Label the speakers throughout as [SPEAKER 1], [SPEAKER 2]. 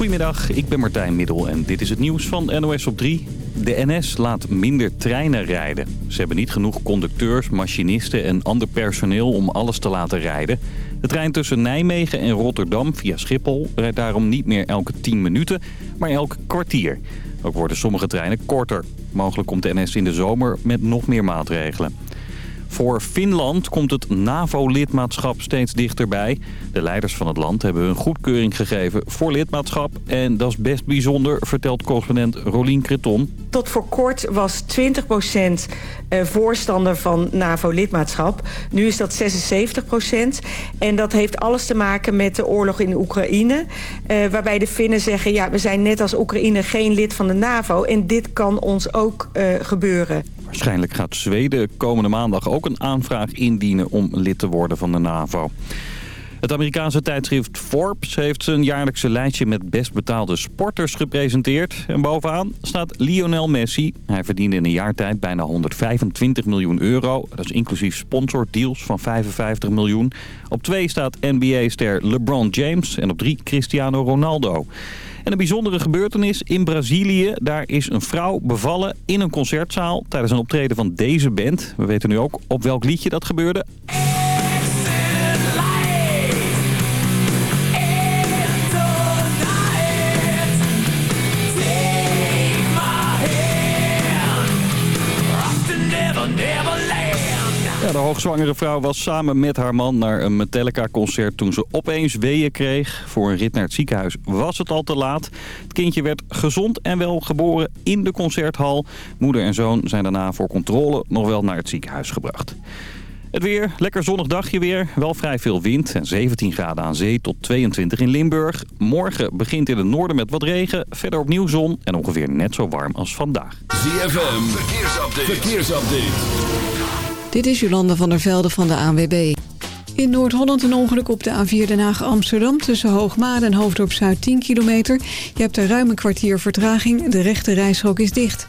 [SPEAKER 1] Goedemiddag, ik ben Martijn Middel en dit is het nieuws van NOS op 3. De NS laat minder treinen rijden. Ze hebben niet genoeg conducteurs, machinisten en ander personeel om alles te laten rijden. De trein tussen Nijmegen en Rotterdam via Schiphol rijdt daarom niet meer elke 10 minuten, maar elke kwartier. Ook worden sommige treinen korter. Mogelijk komt de NS in de zomer met nog meer maatregelen. Voor Finland komt het NAVO-lidmaatschap steeds dichterbij. De leiders van het land hebben hun goedkeuring gegeven voor lidmaatschap. En dat is best bijzonder, vertelt correspondent Rolien Creton.
[SPEAKER 2] Tot voor kort was 20% eh, voorstander van NAVO-lidmaatschap. Nu is dat 76% En dat heeft alles te maken met de oorlog in Oekraïne. Uh, waarbij de Finnen zeggen, ja, we zijn net als Oekraïne geen lid van de NAVO. En dit kan ons ook uh, gebeuren.
[SPEAKER 1] Waarschijnlijk gaat Zweden komende maandag ook een aanvraag indienen om lid te worden van de NAVO. Het Amerikaanse tijdschrift Forbes heeft zijn jaarlijkse lijstje met best betaalde sporters gepresenteerd. En bovenaan staat Lionel Messi. Hij verdiende in een jaar tijd bijna 125 miljoen euro. Dat is inclusief sponsordeals van 55 miljoen. Op twee staat NBA-ster LeBron James en op drie Cristiano Ronaldo. En een bijzondere gebeurtenis in Brazilië. Daar is een vrouw bevallen in een concertzaal tijdens een optreden van deze band. We weten nu ook op welk liedje dat gebeurde. Hoogzwangere vrouw was samen met haar man naar een Metallica-concert toen ze opeens weeën kreeg. Voor een rit naar het ziekenhuis was het al te laat. Het kindje werd gezond en wel geboren in de concerthal. Moeder en zoon zijn daarna voor controle nog wel naar het ziekenhuis gebracht. Het weer, lekker zonnig dagje weer. Wel vrij veel wind en 17 graden aan zee tot 22 in Limburg. Morgen begint in het noorden met wat regen. Verder opnieuw zon en ongeveer net zo warm als vandaag.
[SPEAKER 3] ZFM, verkeersupdate. verkeersupdate.
[SPEAKER 4] Dit is Jolanda van der Velde van de ANWB. In Noord-Holland een ongeluk op de A4 Den Haag-Amsterdam... tussen Hoogmaat en Hoofddorp Zuid 10 kilometer. Je hebt er ruim een kwartier vertraging. De rechte reishok is dicht.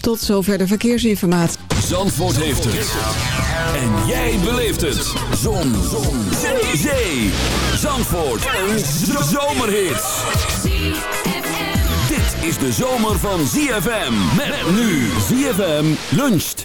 [SPEAKER 4] Tot zover de verkeersinformatie.
[SPEAKER 3] Zandvoort heeft het. En jij beleeft het. Zon. Zon. Zee. Zandvoort. Een zomerhit. Dit is de zomer van ZFM. Met nu ZFM luncht.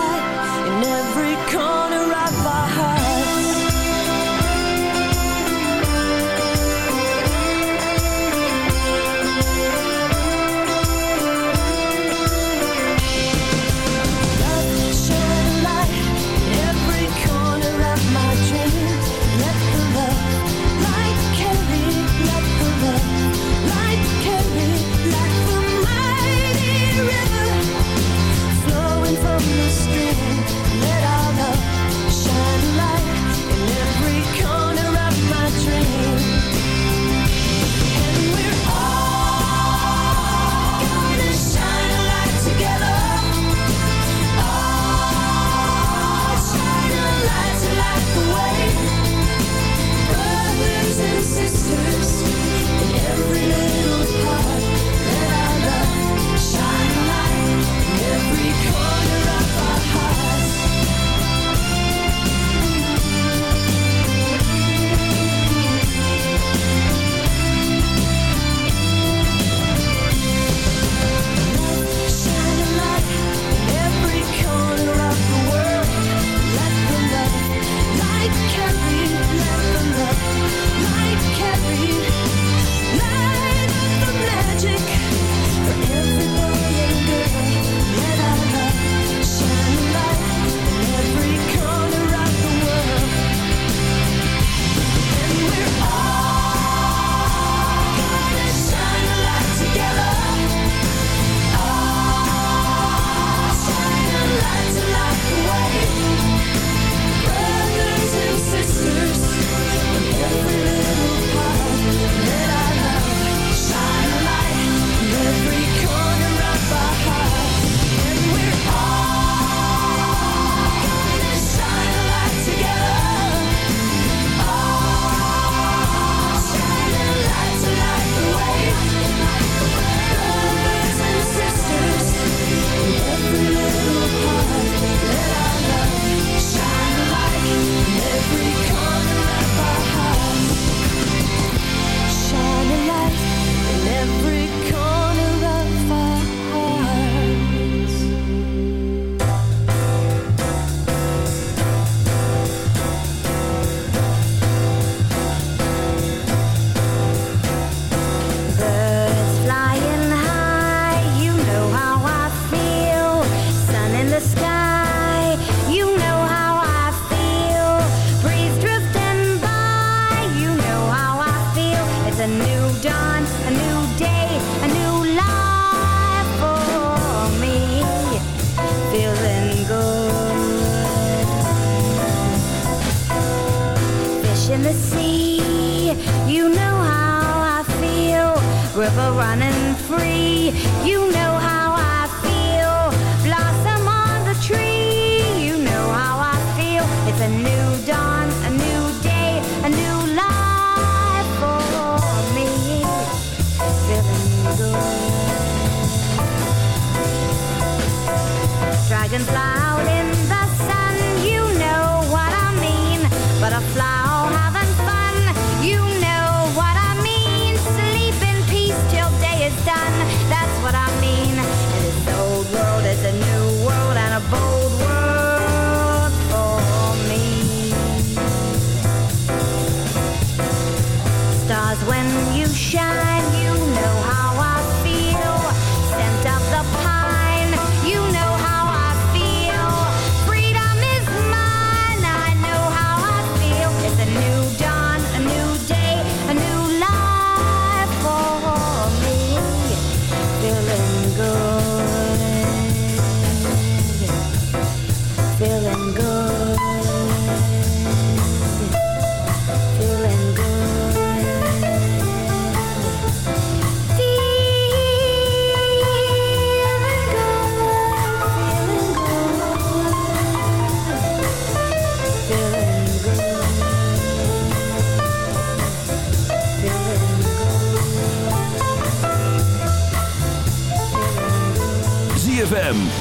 [SPEAKER 5] Dragonfly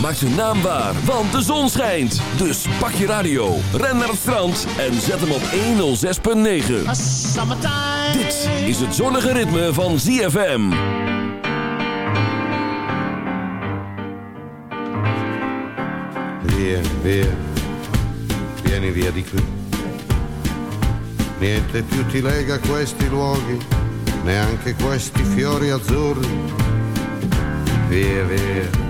[SPEAKER 6] ZFM maakt zijn naam waar, want de zon schijnt. Dus pak je radio, ren naar het strand en zet hem op 106.9. Dit is het zonnige ritme van ZFM.
[SPEAKER 7] Via, via, vieni via di qui. Niente più ti lega questi luoghi, neanche questi fiori azzurri. Via, via,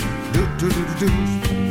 [SPEAKER 7] Do do do do do.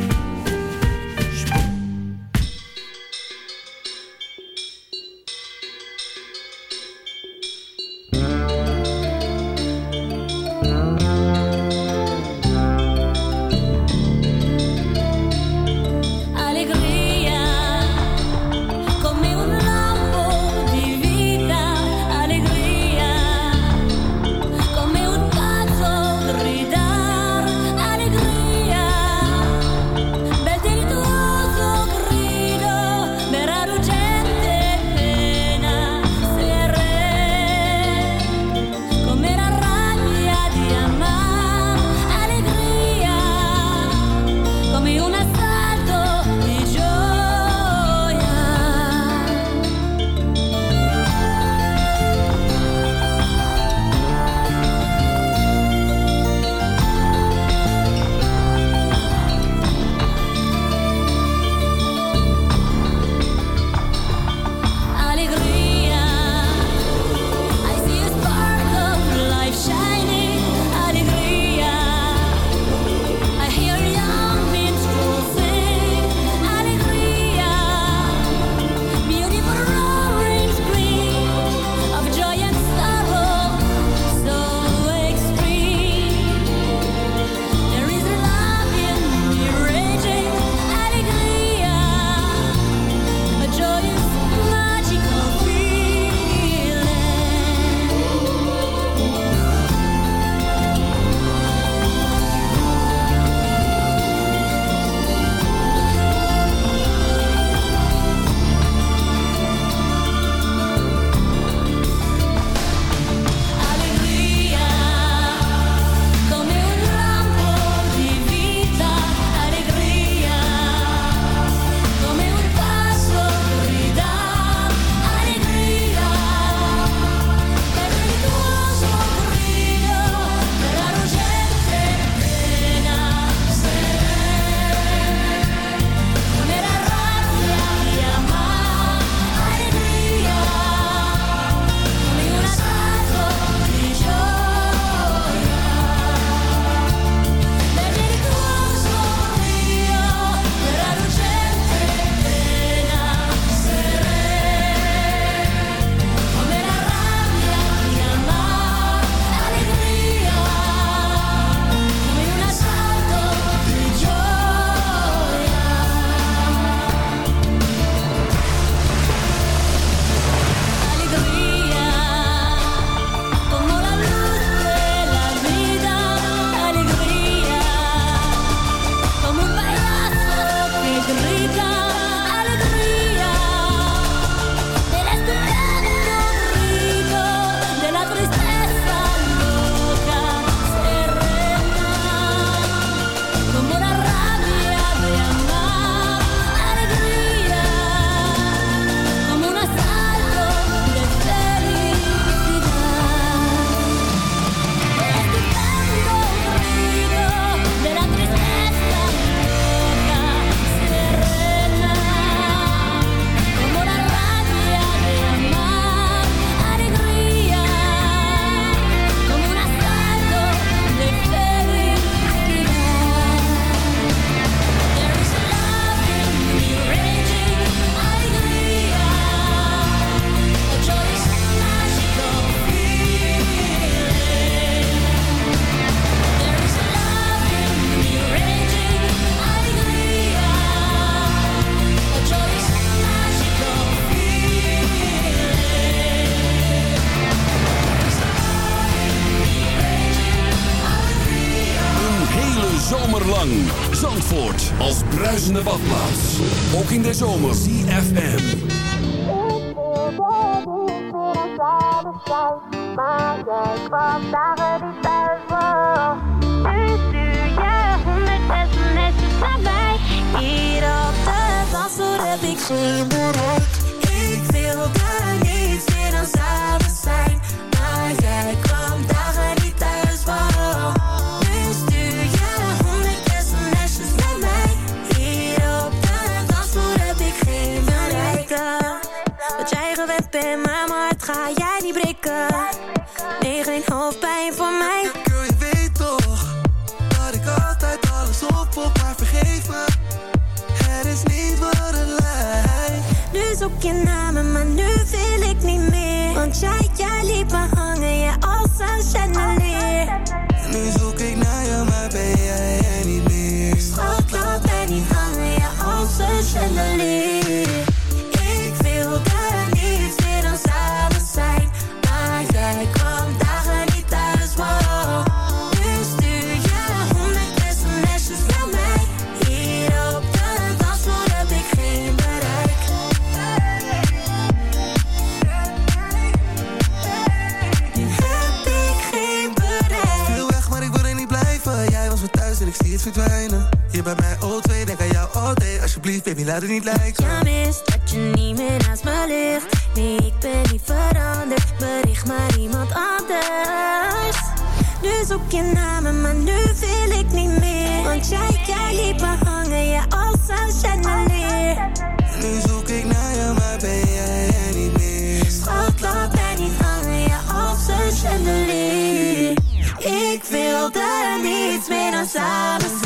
[SPEAKER 8] zoek je naar maar nu wil ik niet meer. Want jij, jij liep me hangen, ja, als een naar leer.
[SPEAKER 9] Nu zoek ik naar je, maar ben jij er niet meer.
[SPEAKER 8] Schat, laat mij niet hangen, ja, als een naar
[SPEAKER 9] leer. baby laat
[SPEAKER 8] Ja mis dat je niet meer naast me ligt. Nee ik ben niet veranderd, bericht maar iemand anders. Nu zoek je naar me, maar nu wil ik niet meer. Want jij, jij liep me hangen, ja als een chandelier
[SPEAKER 9] Nu zoek ik naar je, maar ben jij er niet meer?
[SPEAKER 8] Schat, laat mij niet hangen, ja als een chandelier Ik wil er niets meer dan samen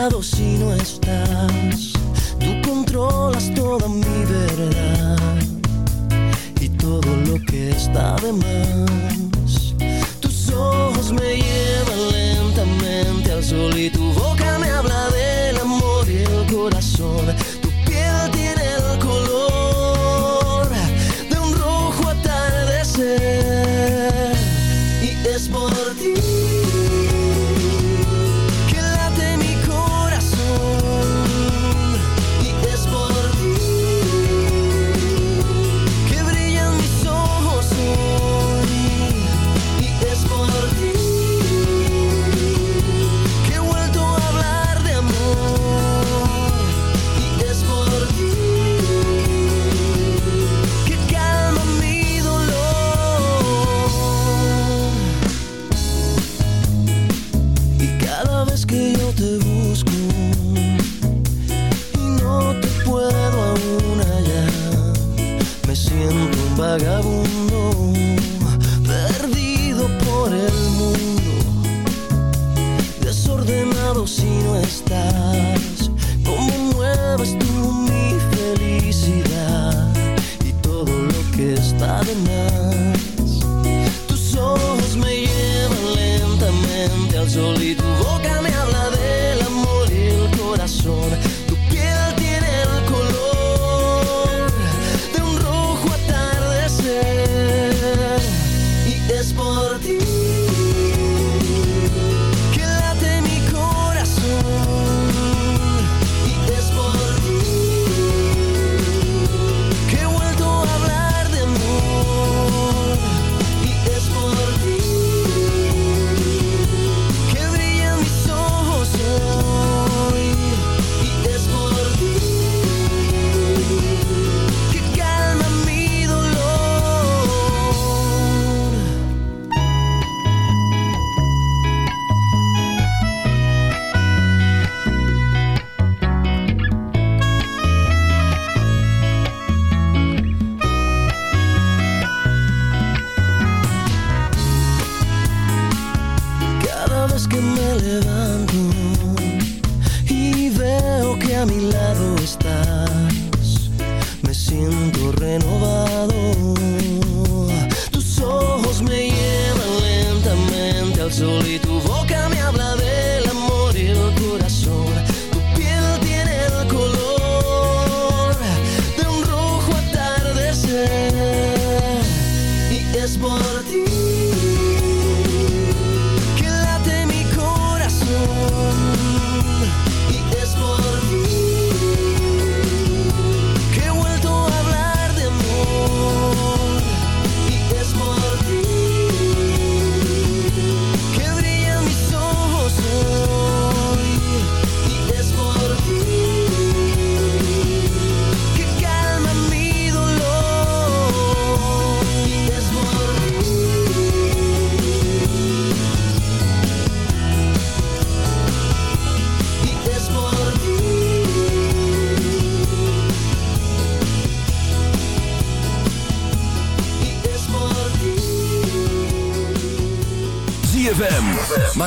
[SPEAKER 9] lado si no estás. Tú controlas toda mi verdad y todo lo que está de más. Tus ojos me llenan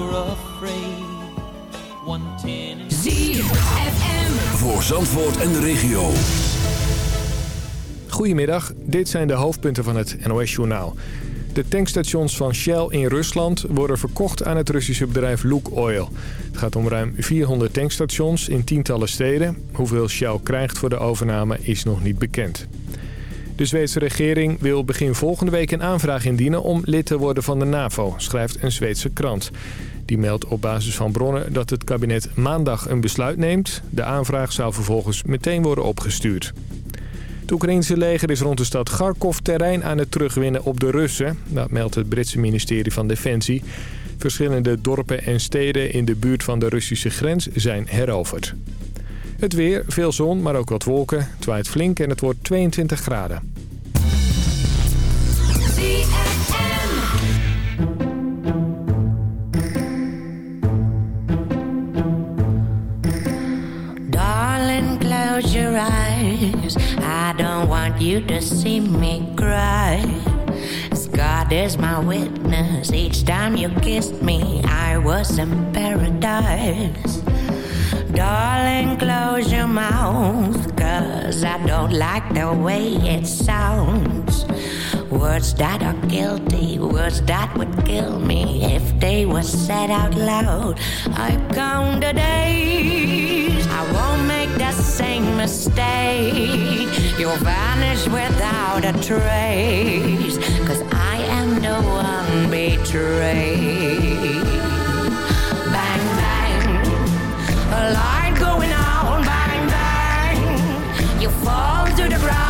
[SPEAKER 10] Were afraid. 110 and
[SPEAKER 3] ZFM. Voor Zandvoort en de regio.
[SPEAKER 11] Goedemiddag, dit zijn de hoofdpunten van het NOS-journaal. De tankstations van Shell in Rusland worden verkocht aan het Russische bedrijf Luke Oil. Het gaat om ruim 400 tankstations in tientallen steden. Hoeveel Shell krijgt voor de overname is nog niet bekend. De Zweedse regering wil begin volgende week een aanvraag indienen om lid te worden van de NAVO, schrijft een Zweedse krant. Die meldt op basis van bronnen dat het kabinet maandag een besluit neemt. De aanvraag zou vervolgens meteen worden opgestuurd. Het Oekraïnse leger is rond de stad Kharkov terrein aan het terugwinnen op de Russen. Dat meldt het Britse ministerie van Defensie. Verschillende dorpen en steden in de buurt van de Russische grens zijn heroverd. Het weer, veel zon, maar ook wat wolken. Het flink en het wordt 22 graden.
[SPEAKER 5] I don't want you to see me cry. God is my witness, each time you kissed me, I was in paradise. Darling, close your mouth, cause I don't like the way it sounds. Words that are guilty, words that would kill me if they were said out loud. I count the days, the same mistake. You'll vanish without a trace, cause I am the one betrayed. Bang, bang, a light going on, bang, bang. You fall to the ground,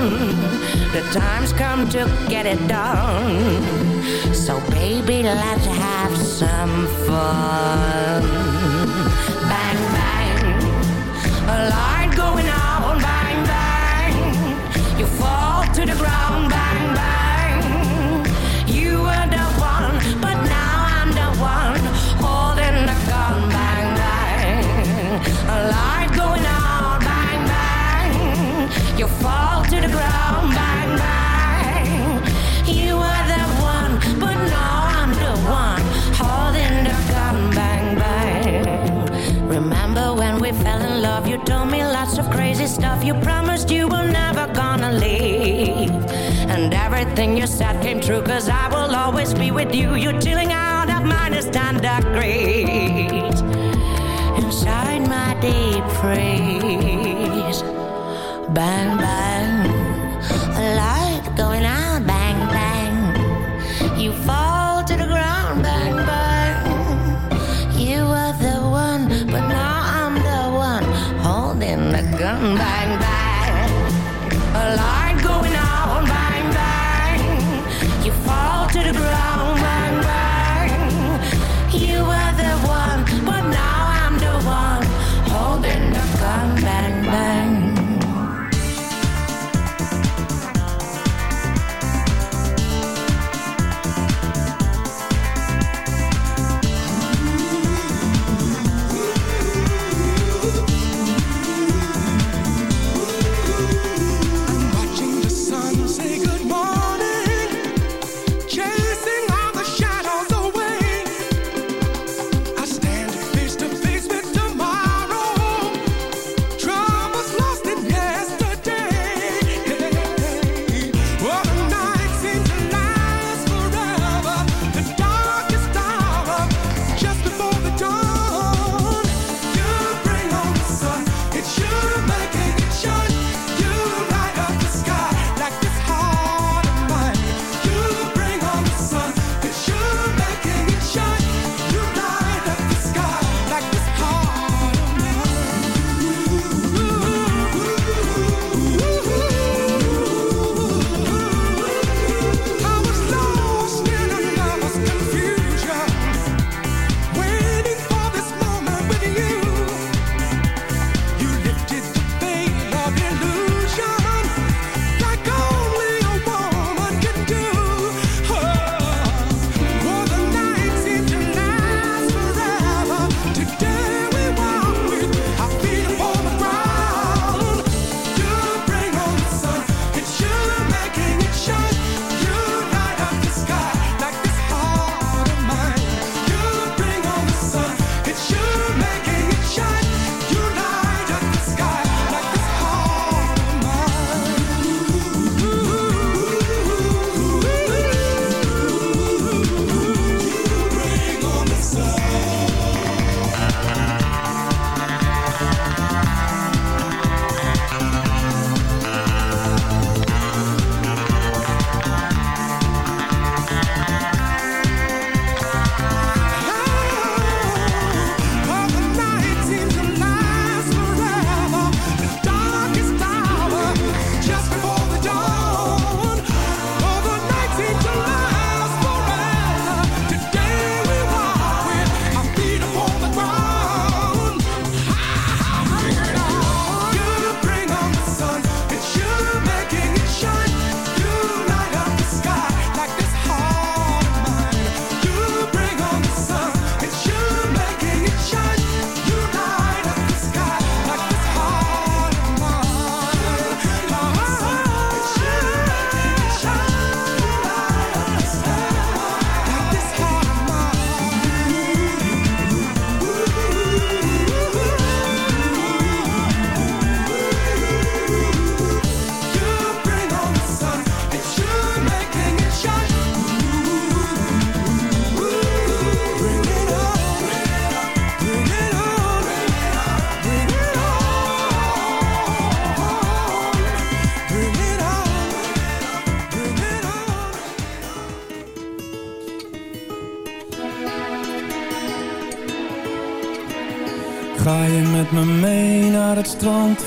[SPEAKER 5] The time's come to get it done. So, baby, let's have some fun. Bang, bang, a light going on, bang, bang. You fall to the ground, everything you said came true, cause I will always be with you. You're chilling out at minus 10 degrees. Inside my deep freeze. Bang, bang. A light going out, bang, bang. You fall to the ground, bang, bang. You were the one, but now I'm the one holding the gun, bang, fall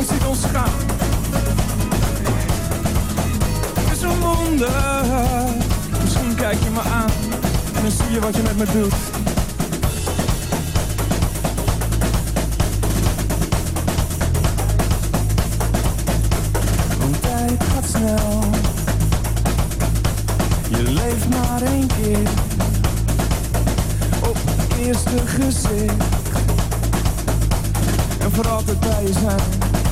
[SPEAKER 12] Niemand ziet ons gaan. Het is een wonder. Misschien kijk je me aan. En dan zie je wat je met me doet. Want tijd gaat snel. Je leeft maar één keer. Op het eerste gezicht. En voor altijd bij je zijn,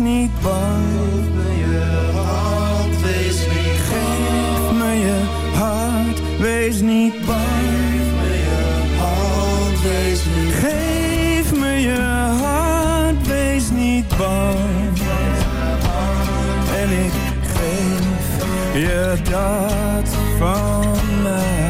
[SPEAKER 12] Hand, wees niet bang. Geef me je hand, wees niet Geef me je hart, wees niet bang. Geef me je hart, wees niet bang. En ik geef je dat van mij.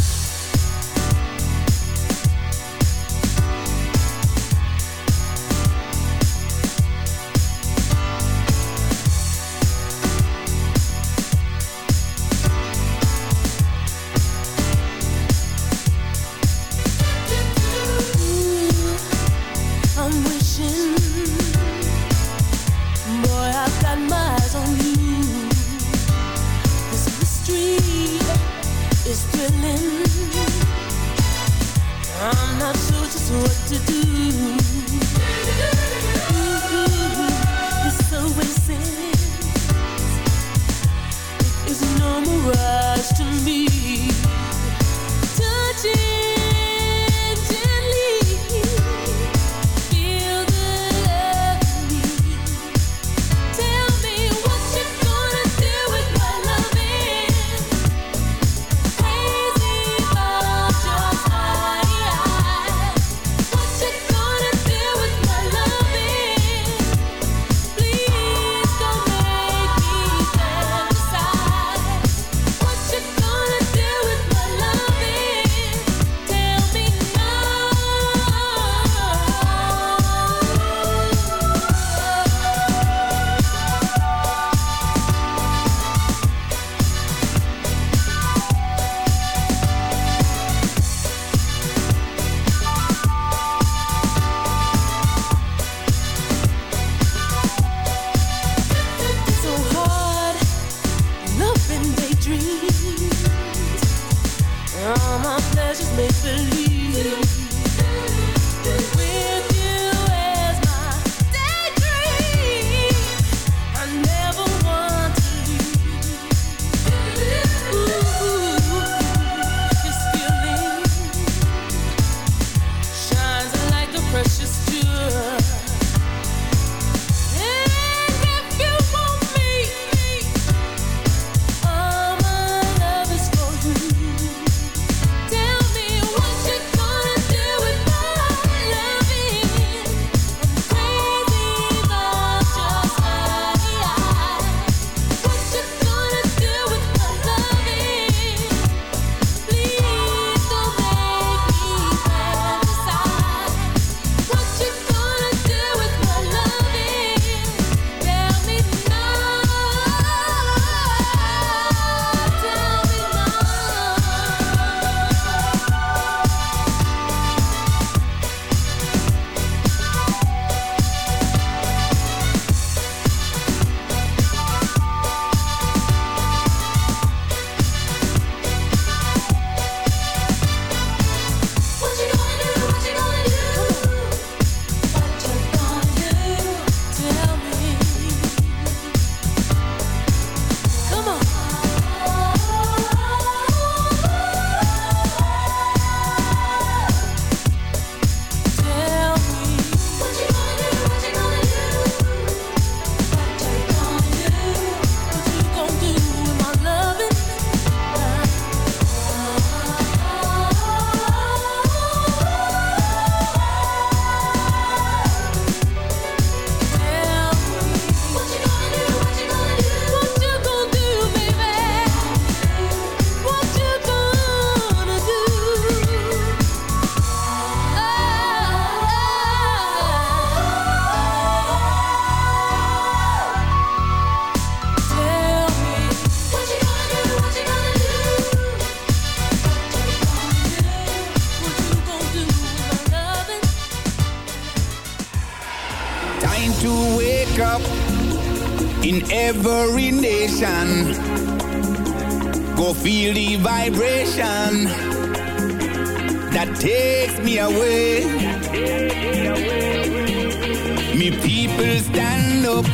[SPEAKER 8] Me
[SPEAKER 13] people stand up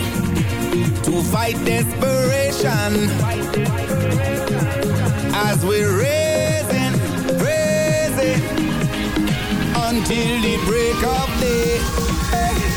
[SPEAKER 13] to fight desperation as we're raising, raising until the break of day.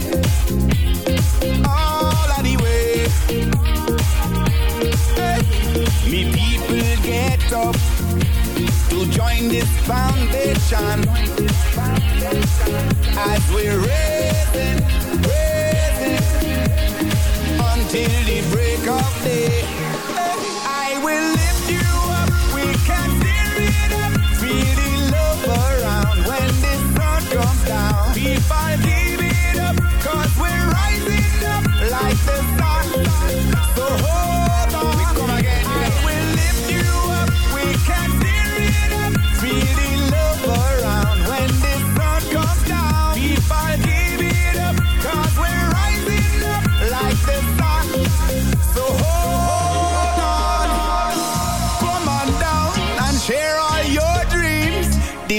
[SPEAKER 13] this foundation as we're raising, raising until the break of day.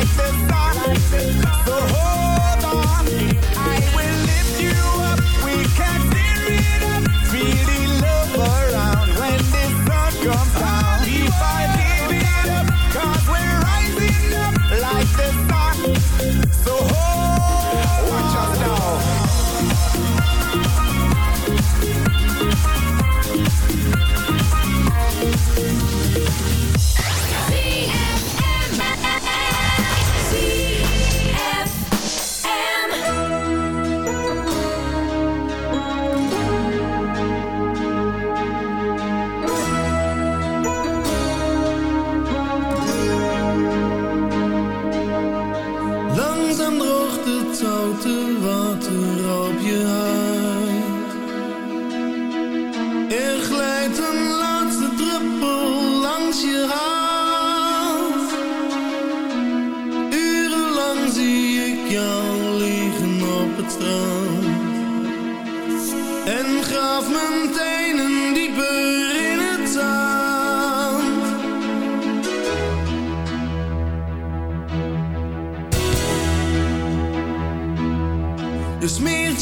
[SPEAKER 13] Ik zit daar sun. So hold